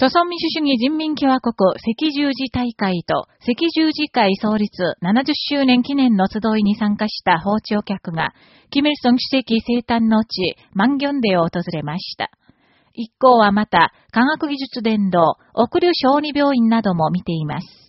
朝鮮民主主義人民共和国赤十字大会と赤十字会創立70周年記念の集いに参加した包丁客が、キム・イルソン主席生誕の地、マンギョンデを訪れました。一行はまた、科学技術伝道、奥流小児病院なども見ています。